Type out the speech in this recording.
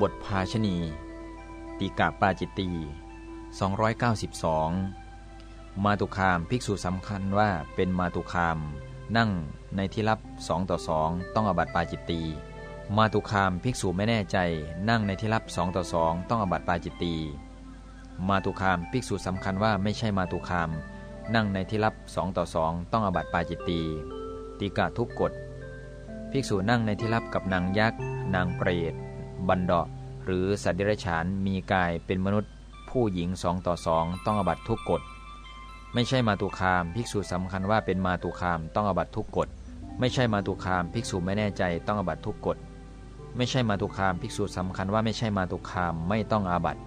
บทภาชณีติกะปาจิตตี292 มาตุคามภิกษุสำคัญว่าเป็นมาตุคาม นั่งในที่รับสองต่อสองต้องอบัติปาจิตตีมาตุคามภิกษุไม่แน่ใจ นั่งในที่รับสองต่อสองต้องอบัติปาจิตตีมาตุคามภิกษุสำคัญว่าไม่ใช่มาตุคาม นั่งในที่รับสองต่อสองต้องอบัติปาจิตตีติกะทุกกฎภิกษุนั่งในที่รับกับนางยักษ์ นางเปรต บันดาหรือสัตว์เดรัจฉานมีกายเป็นมนุษย์ผู้หญิงสองต่อสองต้องอบัตทุกกฎ ไม่ใช่มาตุคามภิกษุสำคัญว่าเป็นมาตุคามต้องอบัตทุกกฎ ไม่ใช่มาตุคามภิกษุไม่แน่ใจต้องอบัตทุกกฎ ไม่ใช่มาตุคามภิกษุสำคัญว่าไม่ใช่มาตุคามไม่ต้องอาบัติ